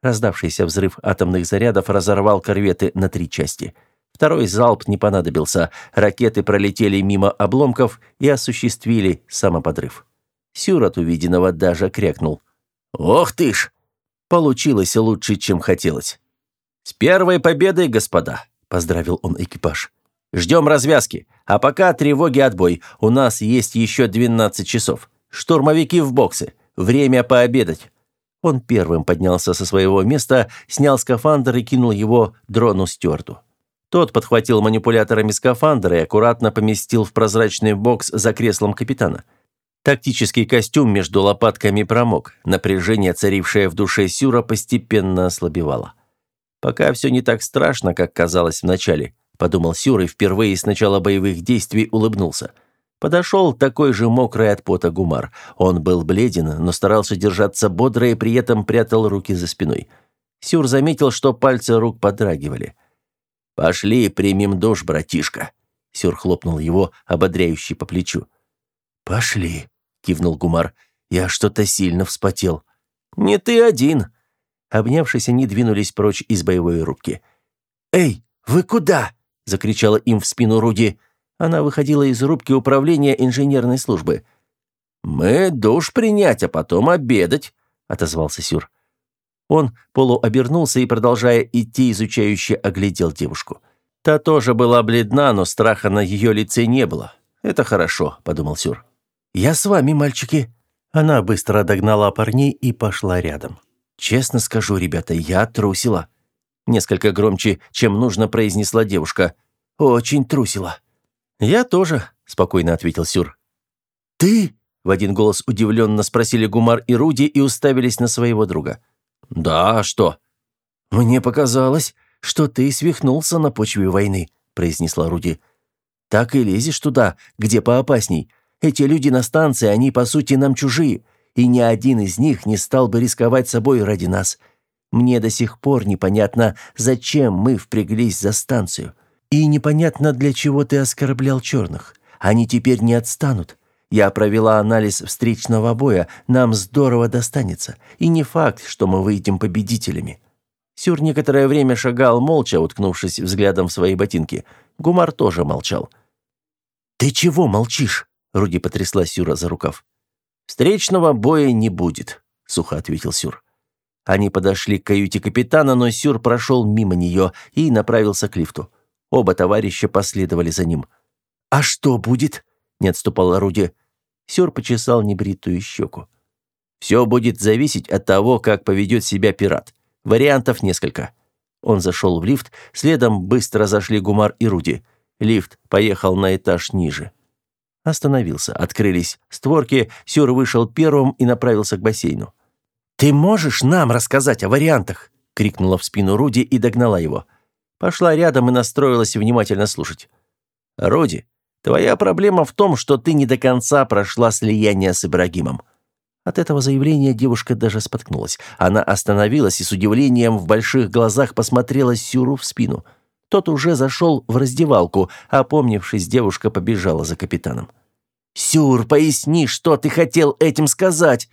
Раздавшийся взрыв атомных зарядов разорвал корветы на три части. Второй залп не понадобился. Ракеты пролетели мимо обломков и осуществили самоподрыв. Сюр от увиденного даже крякнул. «Ох ты ж!» Получилось лучше, чем хотелось. «С первой победой, господа!» – поздравил он экипаж. Ждем развязки. А пока тревоги отбой. У нас есть еще 12 часов. Штурмовики в боксы. Время пообедать». Он первым поднялся со своего места, снял скафандр и кинул его дрону Стюарту. Тот подхватил манипуляторами скафандра и аккуратно поместил в прозрачный бокс за креслом капитана. Тактический костюм между лопатками промок. Напряжение, царившее в душе Сюра, постепенно ослабевало. Пока все не так страшно, как казалось вначале подумал Сюр и впервые с начала боевых действий улыбнулся. Подошел такой же мокрый от пота Гумар. Он был бледен, но старался держаться бодро и при этом прятал руки за спиной. Сюр заметил, что пальцы рук подрагивали. «Пошли, примем душ, братишка!» Сюр хлопнул его, ободряющий по плечу. «Пошли!» — кивнул Гумар. «Я что-то сильно вспотел». «Не ты один!» Обнявшись, они двинулись прочь из боевой рубки. «Эй, вы куда?» Закричала им в спину Руди. Она выходила из рубки управления инженерной службы. «Мы душ принять, а потом обедать», — отозвался Сюр. Он полуобернулся и, продолжая идти, изучающе оглядел девушку. Та тоже была бледна, но страха на ее лице не было. «Это хорошо», — подумал Сюр. «Я с вами, мальчики». Она быстро догнала парней и пошла рядом. «Честно скажу, ребята, я трусила». Несколько громче, чем нужно, произнесла девушка. «Очень трусила». «Я тоже», — спокойно ответил Сюр. «Ты?» — в один голос удивленно спросили Гумар и Руди и уставились на своего друга. «Да, а что?» «Мне показалось, что ты свихнулся на почве войны», — произнесла Руди. «Так и лезешь туда, где поопасней. Эти люди на станции, они, по сути, нам чужие, и ни один из них не стал бы рисковать собой ради нас. Мне до сих пор непонятно, зачем мы впряглись за станцию. И непонятно, для чего ты оскорблял черных. Они теперь не отстанут. Я провела анализ встречного боя, нам здорово достанется. И не факт, что мы выйдем победителями». Сюр некоторое время шагал молча, уткнувшись взглядом в свои ботинки. Гумар тоже молчал. «Ты чего молчишь?» — Руди потрясла Сюра за рукав. «Встречного боя не будет», — сухо ответил Сюр. Они подошли к каюте капитана, но Сюр прошел мимо нее и направился к лифту. Оба товарища последовали за ним. «А что будет?» — не отступал Руди. Сюр почесал небритую щеку. «Все будет зависеть от того, как поведет себя пират. Вариантов несколько». Он зашел в лифт, следом быстро зашли Гумар и Руди. Лифт поехал на этаж ниже. Остановился, открылись створки, Сюр вышел первым и направился к бассейну. «Ты можешь нам рассказать о вариантах?» — крикнула в спину Руди и догнала его. Пошла рядом и настроилась внимательно слушать. «Руди, твоя проблема в том, что ты не до конца прошла слияние с Ибрагимом». От этого заявления девушка даже споткнулась. Она остановилась и с удивлением в больших глазах посмотрела Сюру в спину — тот уже зашел в раздевалку, опомнившись, девушка побежала за капитаном. «Сюр, поясни, что ты хотел этим сказать?»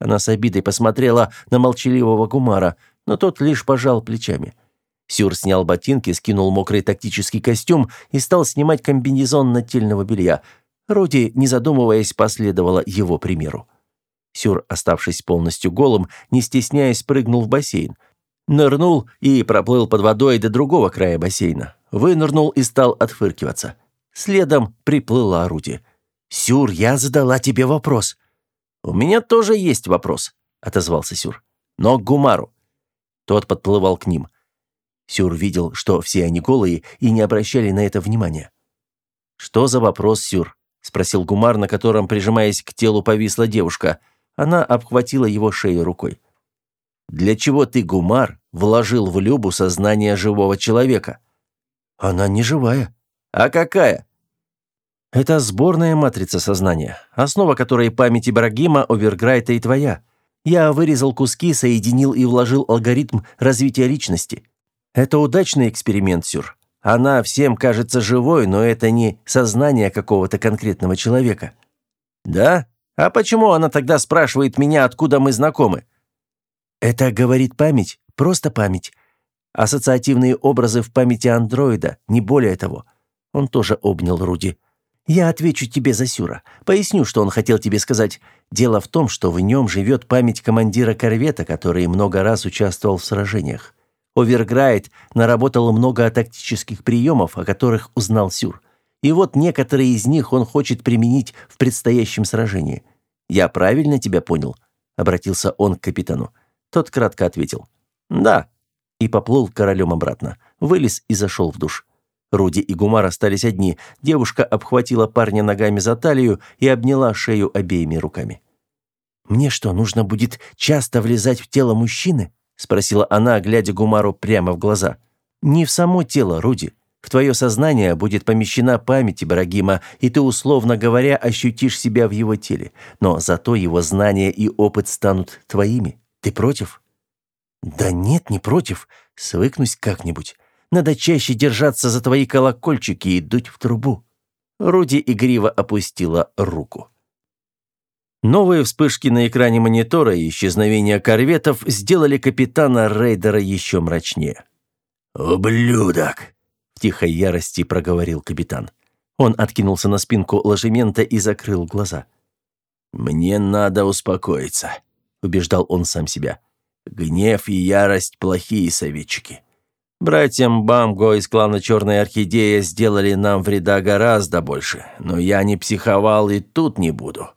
Она с обидой посмотрела на молчаливого Гумара, но тот лишь пожал плечами. Сюр снял ботинки, скинул мокрый тактический костюм и стал снимать комбинезон нательного белья. Руди, не задумываясь, последовала его примеру. Сюр, оставшись полностью голым, не стесняясь, прыгнул в бассейн. Нырнул и проплыл под водой до другого края бассейна. Вынырнул и стал отфыркиваться. Следом приплыла орудие. «Сюр, я задала тебе вопрос». «У меня тоже есть вопрос», — отозвался Сюр. «Но к Гумару». Тот подплывал к ним. Сюр видел, что все они голые, и не обращали на это внимания. «Что за вопрос, Сюр?» — спросил Гумар, на котором, прижимаясь к телу, повисла девушка. Она обхватила его шею рукой. Для чего ты, Гумар, вложил в Любу сознание живого человека? Она не живая. А какая? Это сборная матрица сознания, основа которой память Ибрагима, Оверграйта и твоя. Я вырезал куски, соединил и вложил алгоритм развития личности. Это удачный эксперимент, Сюр. Она всем кажется живой, но это не сознание какого-то конкретного человека. Да? А почему она тогда спрашивает меня, откуда мы знакомы? Это говорит память, просто память. Ассоциативные образы в памяти андроида, не более того. Он тоже обнял Руди. Я отвечу тебе за Сюра. Поясню, что он хотел тебе сказать. Дело в том, что в нем живет память командира корвета, который много раз участвовал в сражениях. Оверграйт наработал много тактических приемов, о которых узнал Сюр. И вот некоторые из них он хочет применить в предстоящем сражении. Я правильно тебя понял? обратился он к капитану. Тот кратко ответил «Да» и поплыл королем обратно, вылез и зашел в душ. Руди и Гумар остались одни. Девушка обхватила парня ногами за талию и обняла шею обеими руками. «Мне что, нужно будет часто влезать в тело мужчины?» — спросила она, глядя Гумару прямо в глаза. «Не в само тело, Руди. В твое сознание будет помещена память Ибрагима, и ты, условно говоря, ощутишь себя в его теле. Но зато его знания и опыт станут твоими. Ты против? Да нет, не против. Свыкнусь как-нибудь. Надо чаще держаться за твои колокольчики и дуть в трубу. Руди игриво опустила руку. Новые вспышки на экране монитора и исчезновение корветов сделали капитана рейдера еще мрачнее. «Ублюдок!» — в тихой ярости проговорил капитан. Он откинулся на спинку ложемента и закрыл глаза. «Мне надо успокоиться убеждал он сам себя. Гнев и ярость плохие советчики. Братьям Бамго из клана Черная Орхидея сделали нам вреда гораздо больше, но я не психовал и тут не буду.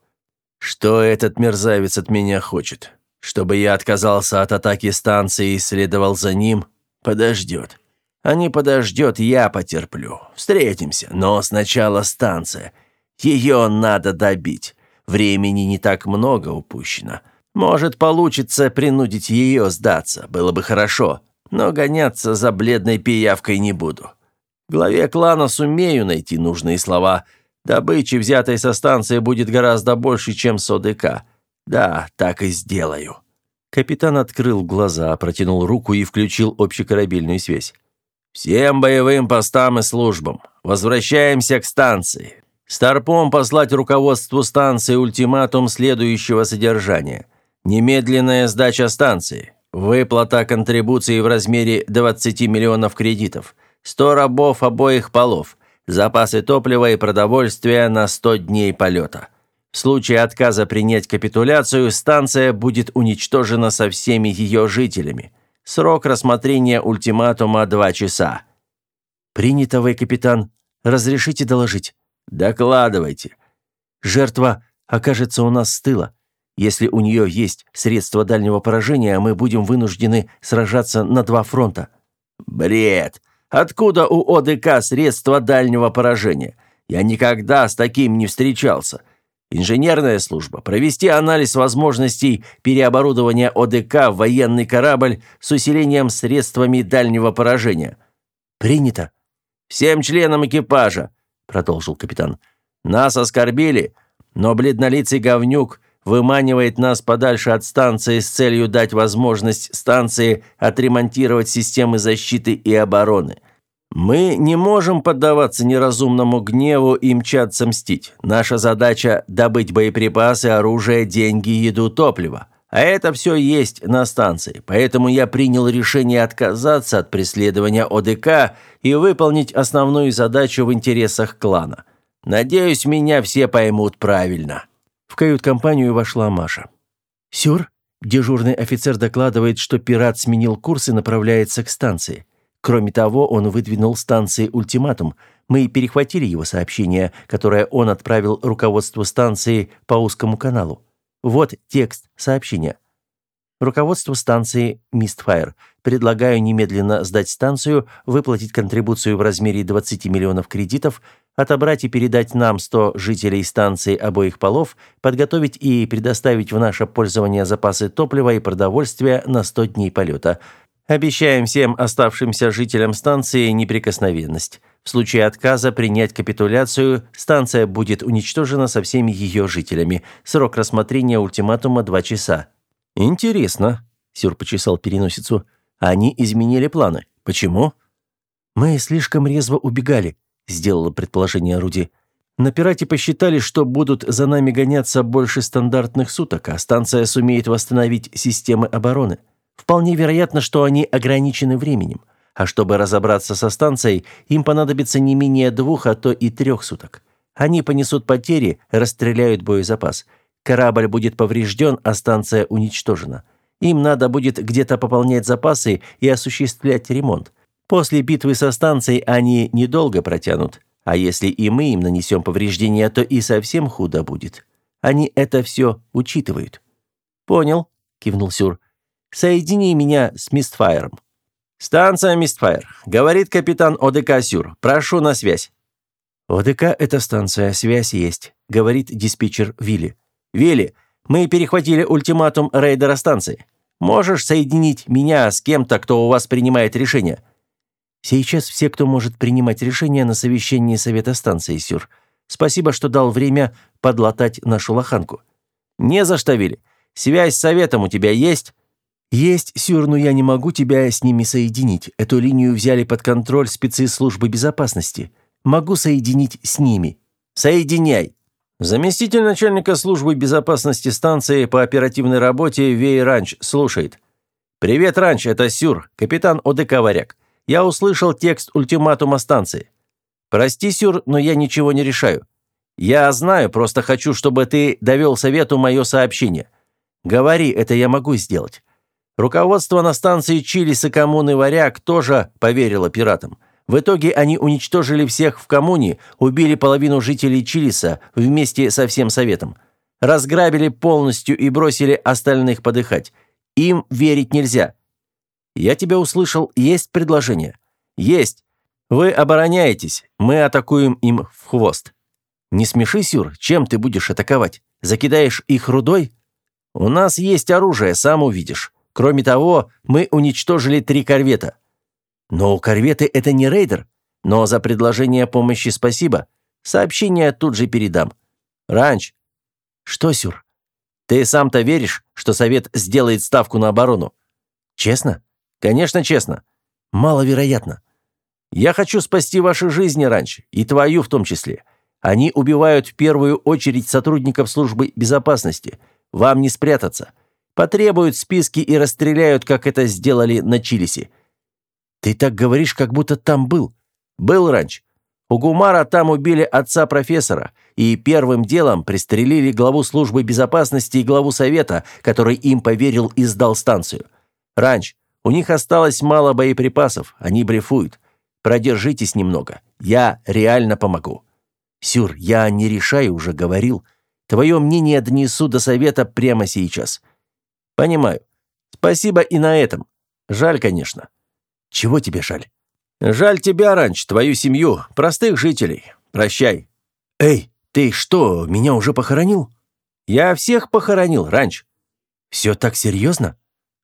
Что этот мерзавец от меня хочет? Чтобы я отказался от атаки станции и следовал за ним? Подождет. А не подождет, я потерплю. Встретимся, но сначала станция. Ее надо добить. Времени не так много упущено. Может, получится принудить ее сдаться, было бы хорошо, но гоняться за бледной пиявкой не буду. Главе клана сумею найти нужные слова. Добычи, взятой со станции, будет гораздо больше, чем с ОДК. Да, так и сделаю». Капитан открыл глаза, протянул руку и включил общекорабельную связь. «Всем боевым постам и службам. Возвращаемся к станции. Старпом послать руководству станции ультиматум следующего содержания. Немедленная сдача станции. Выплата контрибуции в размере 20 миллионов кредитов. 100 рабов обоих полов, запасы топлива и продовольствия на 100 дней полета. В случае отказа принять капитуляцию, станция будет уничтожена со всеми ее жителями. Срок рассмотрения ультиматума – 2 часа. «Принято, вы, капитан. Разрешите доложить?» «Докладывайте». «Жертва окажется у нас с тыла. Если у нее есть средства дальнего поражения, мы будем вынуждены сражаться на два фронта». «Бред! Откуда у ОДК средства дальнего поражения? Я никогда с таким не встречался. Инженерная служба. Провести анализ возможностей переоборудования ОДК в военный корабль с усилением средствами дальнего поражения». «Принято». «Всем членам экипажа», — продолжил капитан. «Нас оскорбили, но бледнолицый говнюк выманивает нас подальше от станции с целью дать возможность станции отремонтировать системы защиты и обороны. Мы не можем поддаваться неразумному гневу и мчаться мстить. Наша задача – добыть боеприпасы, оружие, деньги, еду, топливо. А это все есть на станции. Поэтому я принял решение отказаться от преследования ОДК и выполнить основную задачу в интересах клана. Надеюсь, меня все поймут правильно. В кают-компанию вошла Маша. «Сюр?» Дежурный офицер докладывает, что пират сменил курс и направляется к станции. Кроме того, он выдвинул станции ультиматум. Мы перехватили его сообщение, которое он отправил руководству станции по узкому каналу. Вот текст сообщения. Руководство станции Мистфайр. Предлагаю немедленно сдать станцию, выплатить контрибуцию в размере 20 миллионов кредитов, отобрать и передать нам 100 жителей станции обоих полов, подготовить и предоставить в наше пользование запасы топлива и продовольствия на 100 дней полета. Обещаем всем оставшимся жителям станции неприкосновенность. В случае отказа принять капитуляцию, станция будет уничтожена со всеми ее жителями. Срок рассмотрения ультиматума 2 часа. Интересно, Сюр почесал переносицу. Они изменили планы. Почему? Мы слишком резво убегали, сделала предположение Руди. На пирате посчитали, что будут за нами гоняться больше стандартных суток, а станция сумеет восстановить системы обороны. Вполне вероятно, что они ограничены временем. А чтобы разобраться со станцией, им понадобится не менее двух, а то и трех суток. Они понесут потери, расстреляют боезапас. Корабль будет поврежден, а станция уничтожена. Им надо будет где-то пополнять запасы и осуществлять ремонт. После битвы со станцией они недолго протянут. А если и мы им нанесем повреждения, то и совсем худо будет. Они это все учитывают». «Понял», — кивнул Сюр. Соедини меня с Мистфайром». «Станция Мистфайр», — говорит капитан ОДК Сюр. «Прошу на связь». «ОДК — это станция, связь есть», — говорит диспетчер Вилли. «Вилли, мы перехватили ультиматум рейдера станции. Можешь соединить меня с кем-то, кто у вас принимает решение?» «Сейчас все, кто может принимать решения на совещании совета станции, Сюр. Спасибо, что дал время подлатать нашу лоханку». «Не за что, Вилли. Связь с советом у тебя есть?» «Есть, Сюр, но я не могу тебя с ними соединить. Эту линию взяли под контроль спецы службы безопасности. Могу соединить с ними». «Соединяй». Заместитель начальника службы безопасности станции по оперативной работе Вей Ранч слушает. «Привет, Ранч, это Сюр, капитан ОДК «Варяг». Я услышал текст ультиматума станции. Прости, Сюр, но я ничего не решаю. Я знаю, просто хочу, чтобы ты довел совету мое сообщение. Говори, это я могу сделать. Руководство на станции Чилис и коммуны Варяг тоже поверило пиратам. В итоге они уничтожили всех в коммуне, убили половину жителей Чилиса вместе со всем советом. Разграбили полностью и бросили остальных подыхать. Им верить нельзя. Я тебя услышал, есть предложение? Есть. Вы обороняетесь, мы атакуем им в хвост. Не смеши, Сюр, чем ты будешь атаковать? Закидаешь их рудой? У нас есть оружие, сам увидишь. Кроме того, мы уничтожили три корвета. Но корветы – это не рейдер. Но за предложение помощи спасибо. Сообщение тут же передам. Ранч. Что, Сюр? Ты сам-то веришь, что Совет сделает ставку на оборону? Честно? Конечно, честно. Маловероятно. Я хочу спасти ваши жизни, Ранч, и твою в том числе. Они убивают в первую очередь сотрудников службы безопасности. Вам не спрятаться. Потребуют списки и расстреляют, как это сделали на Чилисе. Ты так говоришь, как будто там был. Был раньше. У Гумара там убили отца профессора, и первым делом пристрелили главу службы безопасности и главу совета, который им поверил и сдал станцию. Раньше. У них осталось мало боеприпасов, они блефуют. Продержитесь немного. Я реально помогу. Сюр, я не решаю, уже говорил. Твое мнение донесу до совета прямо сейчас. Понимаю. Спасибо и на этом. Жаль, конечно. Чего тебе жаль? Жаль тебя, раньше, твою семью, простых жителей. Прощай. Эй, ты что, меня уже похоронил? Я всех похоронил, раньше. Все так серьезно?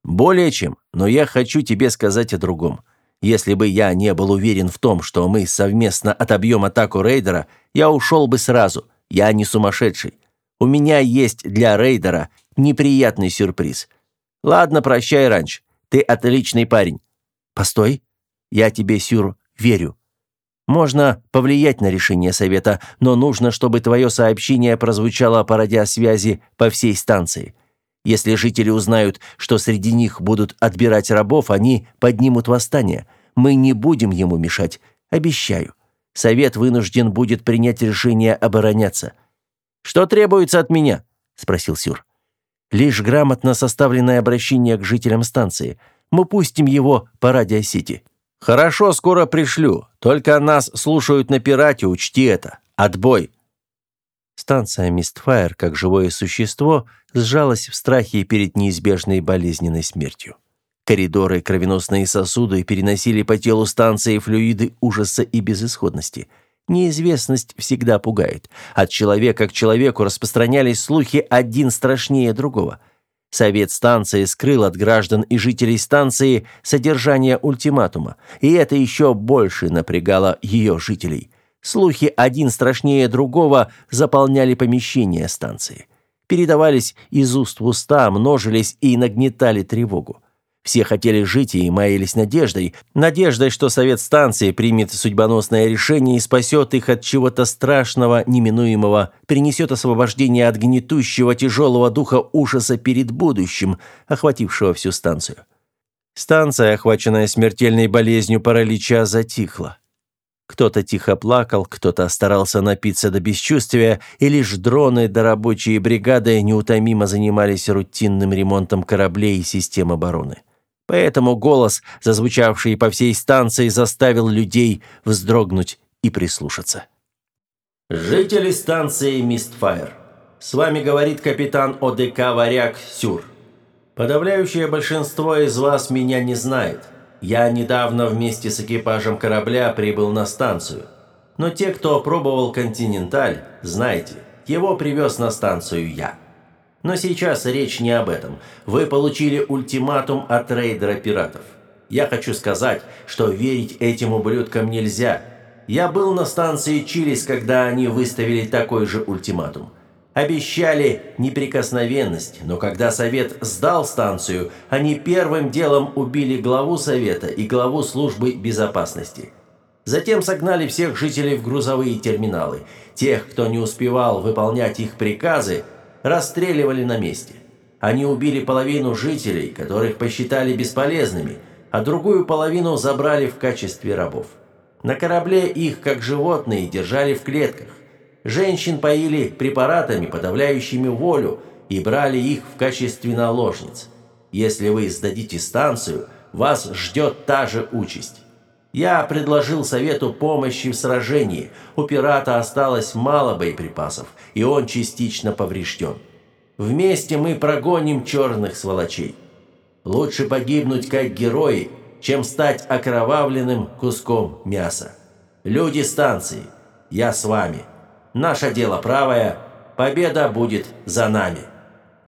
Более чем, но я хочу тебе сказать о другом. Если бы я не был уверен в том, что мы совместно отобьем атаку рейдера, я ушел бы сразу. Я не сумасшедший. У меня есть для рейдера неприятный сюрприз. Ладно, прощай, Ранч. Ты отличный парень. Постой. Я тебе, Сюр, верю. Можно повлиять на решение совета, но нужно, чтобы твое сообщение прозвучало по радиосвязи по всей станции. Если жители узнают, что среди них будут отбирать рабов, они поднимут восстание. Мы не будем ему мешать, обещаю. Совет вынужден будет принять решение обороняться. Что требуется от меня? спросил Сюр. Лишь грамотно составленное обращение к жителям станции. Мы пустим его по радиосети. Хорошо, скоро пришлю. Только нас слушают на пирате, учти это. Отбой. Станция Мистфайр, как живое существо, сжалась в страхе перед неизбежной болезненной смертью. Коридоры, кровеносные сосуды переносили по телу станции флюиды ужаса и безысходности. Неизвестность всегда пугает. От человека к человеку распространялись слухи один страшнее другого. Совет станции скрыл от граждан и жителей станции содержание ультиматума, и это еще больше напрягало ее жителей. Слухи один страшнее другого заполняли помещение станции. Передавались из уст в уста, множились и нагнетали тревогу. Все хотели жить и маялись надеждой, надеждой, что совет станции примет судьбоносное решение и спасет их от чего-то страшного, неминуемого, принесет освобождение от гнетущего тяжелого духа ужаса перед будущим, охватившего всю станцию. Станция, охваченная смертельной болезнью паралича, затихла. Кто-то тихо плакал, кто-то старался напиться до бесчувствия, и лишь дроны да рабочие бригады неутомимо занимались рутинным ремонтом кораблей и систем обороны. Поэтому голос, зазвучавший по всей станции, заставил людей вздрогнуть и прислушаться. «Жители станции Мистфайр, с вами говорит капитан ОДК «Варяг» Сюр. Подавляющее большинство из вас меня не знает». Я недавно вместе с экипажем корабля прибыл на станцию. Но те, кто пробовал «Континенталь», знаете, его привез на станцию я. Но сейчас речь не об этом. Вы получили ультиматум от рейдера пиратов. Я хочу сказать, что верить этим ублюдкам нельзя. Я был на станции Чилис, когда они выставили такой же ультиматум. Обещали неприкосновенность, но когда Совет сдал станцию, они первым делом убили главу Совета и главу службы безопасности. Затем согнали всех жителей в грузовые терминалы. Тех, кто не успевал выполнять их приказы, расстреливали на месте. Они убили половину жителей, которых посчитали бесполезными, а другую половину забрали в качестве рабов. На корабле их, как животные, держали в клетках. Женщин поили препаратами, подавляющими волю, и брали их в качестве наложниц. Если вы сдадите станцию, вас ждет та же участь. Я предложил совету помощи в сражении. У пирата осталось мало боеприпасов, и он частично поврежден. Вместе мы прогоним черных сволочей. Лучше погибнуть как герои, чем стать окровавленным куском мяса. Люди станции, я с вами. Наше дело правое, победа будет за нами.